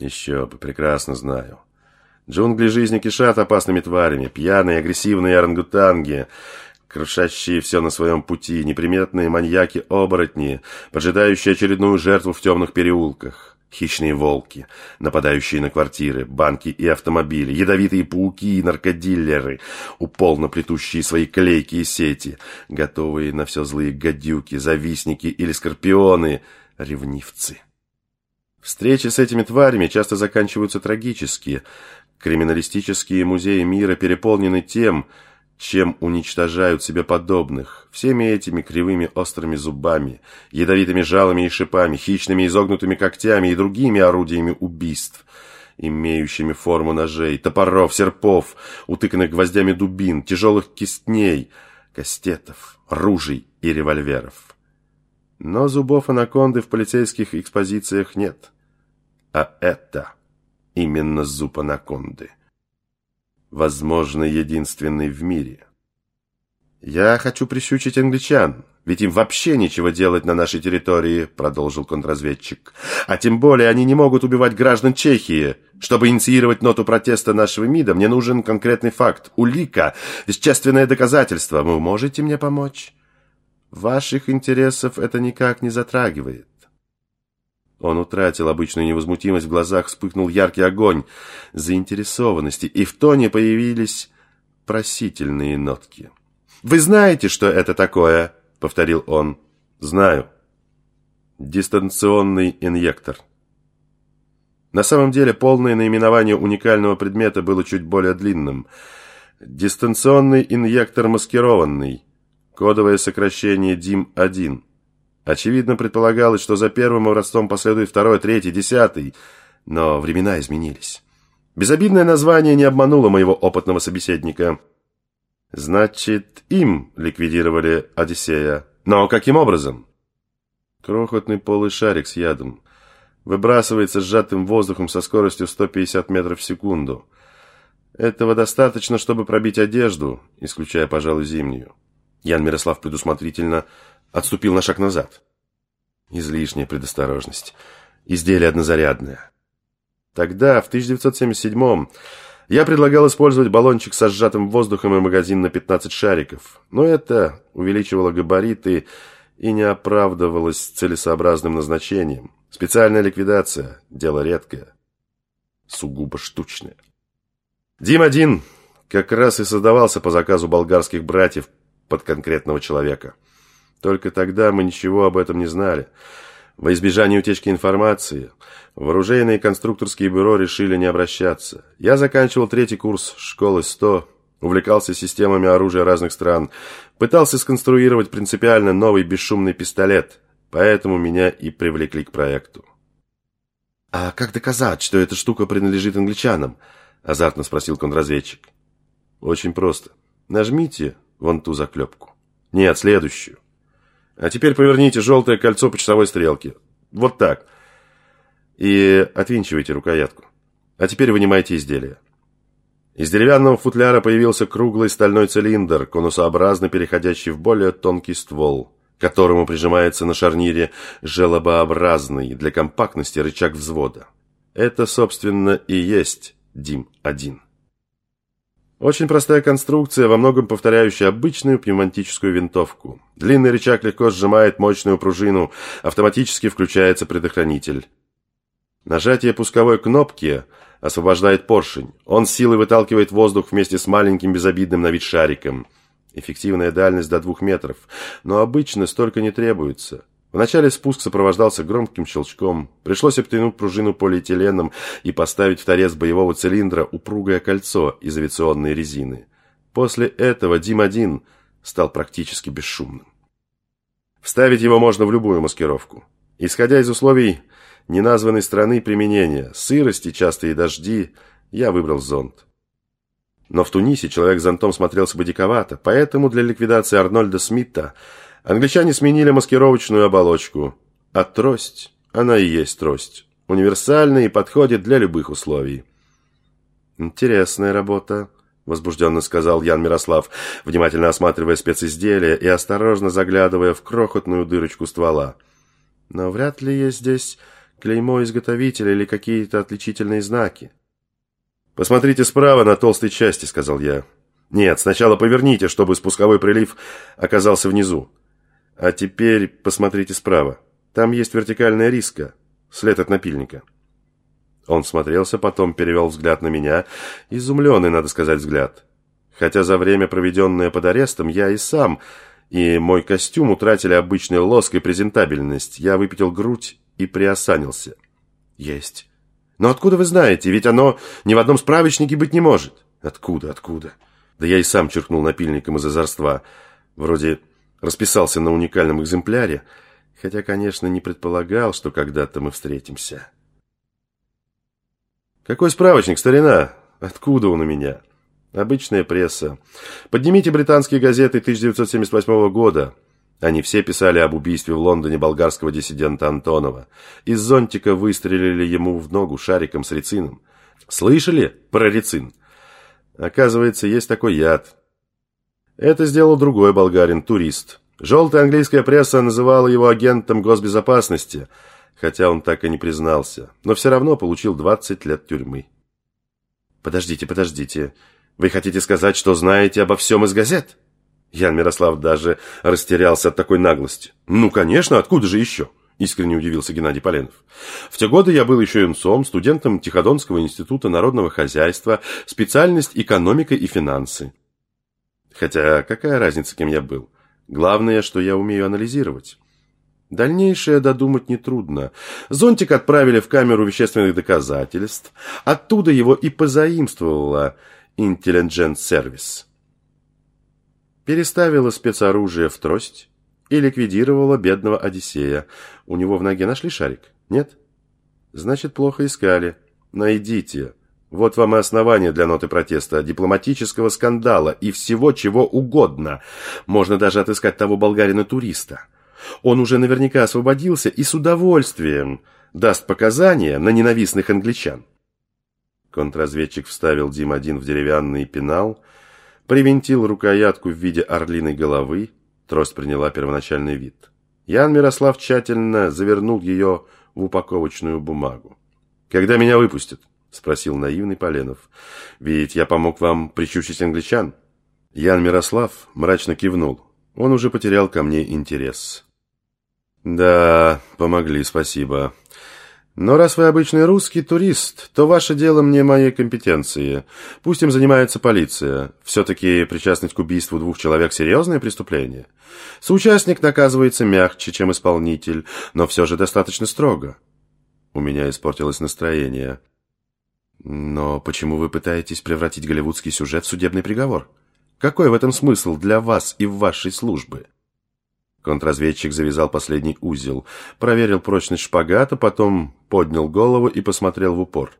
Еще бы, прекрасно знаю. Джунгли жизни кишат опасными тварями, пьяные, агрессивные орангутанги, крушащие все на своем пути, неприметные маньяки-оборотни, поджидающие очередную жертву в темных переулках. Хищные волки, нападающие на квартиры, банки и автомобили, ядовитые пауки и наркодиллеры, уполно плетущие свои клейки и сети, готовые на все злые гадюки, завистники или скорпионы, ревнивцы. Встречи с этими тварями часто заканчиваются трагически. Криминалистические музеи мира переполнены тем, чем уничтожают себе подобных, всеми этими кривыми острыми зубами, ядовитыми жалами и шипами, хищными изогнутыми когтями и другими орудиями убийств, имеющими форму ножей, топоров, серпов, утыканных гвоздями дубин, тяжелых кистней, кастетов, ружей и револьверов. Но зубов анаконды в полицейских экспозициях нет. А это именно зуб анаконды возможно, единственный в мире. «Я хочу прищучить англичан, ведь им вообще нечего делать на нашей территории», продолжил контрразведчик. «А тем более они не могут убивать граждан Чехии. Чтобы инициировать ноту протеста нашего МИДа, мне нужен конкретный факт, улика, вещественное доказательство. Вы можете мне помочь?» «Ваших интересов это никак не затрагивает». Он утратил обычную невозмутимость, в глазах вспыхнул яркий огонь заинтересованности, и в тоне появились просительные нотки. «Вы знаете, что это такое?» — повторил он. «Знаю. Дистанционный инъектор». На самом деле полное наименование уникального предмета было чуть более длинным. Дистанционный инъектор маскированный. Кодовое сокращение ДИМ-1. Очевидно, предполагалось, что за первым образцом последует второй, третий, десятый. Но времена изменились. Безобидное название не обмануло моего опытного собеседника. Значит, им ликвидировали Одиссея. Но каким образом? Крохотный полый шарик с ядом. Выбрасывается сжатым воздухом со скоростью 150 метров в секунду. Этого достаточно, чтобы пробить одежду, исключая, пожалуй, зимнюю. Ян Мирослав предусмотрительно отступил на шаг назад. Излишняя предосторожность. Изделие однозарядное. Тогда, в 1977-м, я предлагал использовать баллончик со сжатым воздухом и магазин на 15 шариков, но это увеличивало габариты и не оправдывалось целесообразным назначением. Специальная ликвидация – дело редкое, сугубо штучное. Дим-1 как раз и создавался по заказу болгарских братьев под конкретного человека – только тогда мы ничего об этом не знали. Во избежание утечки информации, в оружейное и конструкторские бюро решили не обращаться. Я заканчивал третий курс школы 100, увлекался системами оружия разных стран, пытался сконструировать принципиально новый бесшумный пистолет, поэтому меня и привлекли к проекту. «А как доказать, что эта штука принадлежит англичанам?» – азартно спросил контрразведчик. «Очень просто. Нажмите вон ту заклепку. Нет, следующую. А теперь поверните желтое кольцо по часовой стрелке. Вот так. И отвинчивайте рукоятку. А теперь вынимайте изделие. Из деревянного футляра появился круглый стальной цилиндр, конусообразно переходящий в более тонкий ствол, к которому прижимается на шарнире желобообразный для компактности рычаг взвода. Это, собственно, и есть ДИМ-1. Очень простая конструкция, во многом повторяющая обычную пневматическую винтовку. Длинный рычаг легко сжимает мощную пружину, автоматически включается предохранитель. Нажатие пусковой кнопки освобождает поршень. Он силой выталкивает воздух вместе с маленьким безобидным на вид шариком. Эффективная дальность до двух метров, но обычно столько не требуется. Вначале спуск сопровождался громким щелчком. Пришлось обтянуть пружину полиэтиленом и поставить в торец боевого цилиндра упругое кольцо из авиационной резины. После этого Дим-1 стал практически бесшумным. Вставить его можно в любую маскировку. Исходя из условий неназванной страны применения, сырости, частые дожди, я выбрал зонт. Но в Тунисе человек с зонтом смотрелся бы диковато, поэтому для ликвидации Арнольда Смита – Англичане сменили маскировочную оболочку. А трость, она и есть трость. Универсальная и подходит для любых условий. «Интересная работа», – возбужденно сказал Ян Мирослав, внимательно осматривая специзделие и осторожно заглядывая в крохотную дырочку ствола. «Но вряд ли есть здесь Клеймо изготовителя или какие-то отличительные знаки. «Посмотрите справа на толстой части», — сказал я. «Нет, сначала поверните, чтобы спусковой прилив оказался внизу. А теперь посмотрите справа. Там есть вертикальная риска, след от напильника». Он смотрелся, потом перевел взгляд на меня. Изумленный, надо сказать, взгляд. Хотя за время, проведенное под арестом, я и сам, и мой костюм утратили обычный лоск и презентабельность. Я выпятил грудь и приосанился. «Есть. Но откуда вы знаете? Ведь оно ни в одном справочнике быть не может». «Откуда, откуда?» Да я и сам черкнул напильником из озорства. Вроде расписался на уникальном экземпляре, хотя, конечно, не предполагал, что когда-то мы встретимся. «Какой справочник, старина? Откуда он у меня?» «Обычная пресса. Поднимите британские газеты 1978 года». Они все писали об убийстве в Лондоне болгарского диссидента Антонова. Из зонтика выстрелили ему в ногу шариком с рецином. Слышали про рецин? Оказывается, есть такой яд. Это сделал другой болгарин, турист. Желтая английская пресса называла его агентом госбезопасности, хотя он так и не признался, но все равно получил 20 лет тюрьмы. «Подождите, подождите. Вы хотите сказать, что знаете обо всем из газет?» Ян Мирослав даже растерялся от такой наглости. «Ну, конечно, откуда же еще?» Искренне удивился Геннадий Поленов. В те годы я был еще юнцом, студентом Тиходонского института народного хозяйства, специальность экономика и финансы. Хотя какая разница, кем я был? Главное, что я умею анализировать. Дальнейшее додумать нетрудно. Зонтик отправили в камеру вещественных доказательств. Оттуда его и позаимствовала Intelligent Service. Переставила спецоружие в трость, и ликвидировала бедного Одиссея. У него в ноге нашли шарик? Нет? Значит, плохо искали. Найдите. Вот вам и основание для ноты протеста, дипломатического скандала и всего чего угодно. Можно даже отыскать того болгарина-туриста. Он уже наверняка освободился и с удовольствием даст показания на ненавистных англичан. Контрразведчик вставил Дим-1 в деревянный пенал, привинтил рукоятку в виде орлиной головы, Трость приняла первоначальный вид. Ян Мирослав тщательно завернул ее в упаковочную бумагу. «Когда меня выпустят?» – спросил наивный Поленов. «Ведь я помог вам причучить англичан». Ян Мирослав мрачно кивнул. Он уже потерял ко мне интерес. «Да, помогли, спасибо. Но раз вы обычный русский турист, то ваше дело мне моей компетенции. Пусть им занимается полиция. Все-таки причастность к убийству двух человек – серьезное преступление. Соучастник наказывается мягче, чем исполнитель, но все же достаточно строго. У меня испортилось настроение. Но почему вы пытаетесь превратить голливудский сюжет в судебный приговор? Какой в этом смысл для вас и вашей службы? Контрразведчик завязал последний узел, проверил прочность шпагата, потом поднял голову и посмотрел в упор.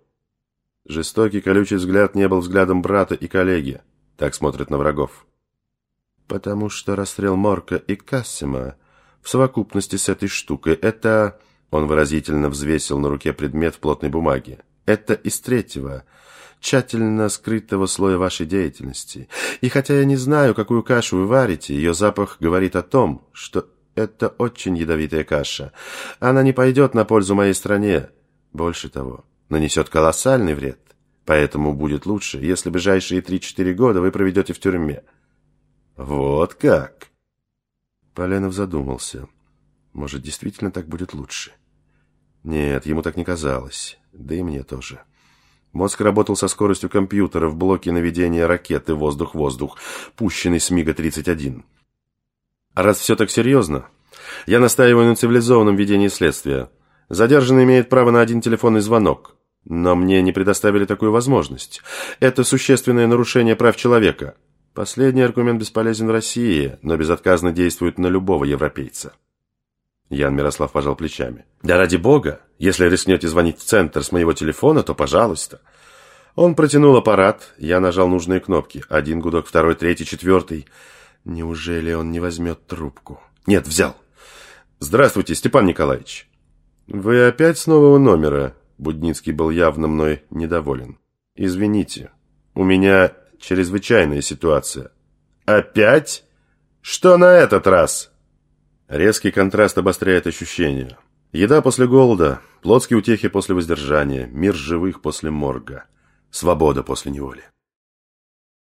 Жестокий колючий взгляд не был взглядом брата и коллеги. Так смотрят на врагов. Потому что расстрел Морка и Кассима в совокупности с этой штукой – это... Он выразительно взвесил на руке предмет в плотной бумаге. Это из третьего – тщательно скрытого слоя вашей деятельности. И хотя я не знаю, какую кашу вы варите, ее запах говорит о том, что это очень ядовитая каша. Она не пойдет на пользу моей стране. Больше того, нанесет колоссальный вред. Поэтому будет лучше, если ближайшие 3-4 года вы проведете в тюрьме. Вот как? Поленов задумался. Может, действительно так будет лучше? Нет, ему так не казалось. Да и мне тоже. Мозг работал со скоростью компьютера в блоке наведения ракеты «Воздух-воздух», пущенной с МиГа-31. А раз все так серьезно, я настаиваю на цивилизованном ведении следствия. Задержанный имеет право на один телефонный звонок. Но мне не предоставили такую возможность. Это существенное нарушение прав человека. Последний аргумент бесполезен в России, но безотказно действует на любого европейца. Ян Мирослав пожал плечами. «Да ради бога! Если рискнете звонить в центр с моего телефона, то пожалуйста!» Он протянул аппарат, я нажал нужные кнопки. Один гудок, второй, третий, четвертый. Неужели он не возьмет трубку? Нет, взял. «Здравствуйте, Степан Николаевич!» «Вы опять с нового номера?» Будницкий был явно мной недоволен. «Извините, у меня чрезвычайная ситуация». «Опять? Что на этот раз?» Резкий контраст обостряет ощущения. Еда после голода, Плотские утехи после воздержания, мир живых после морга, свобода после неволи.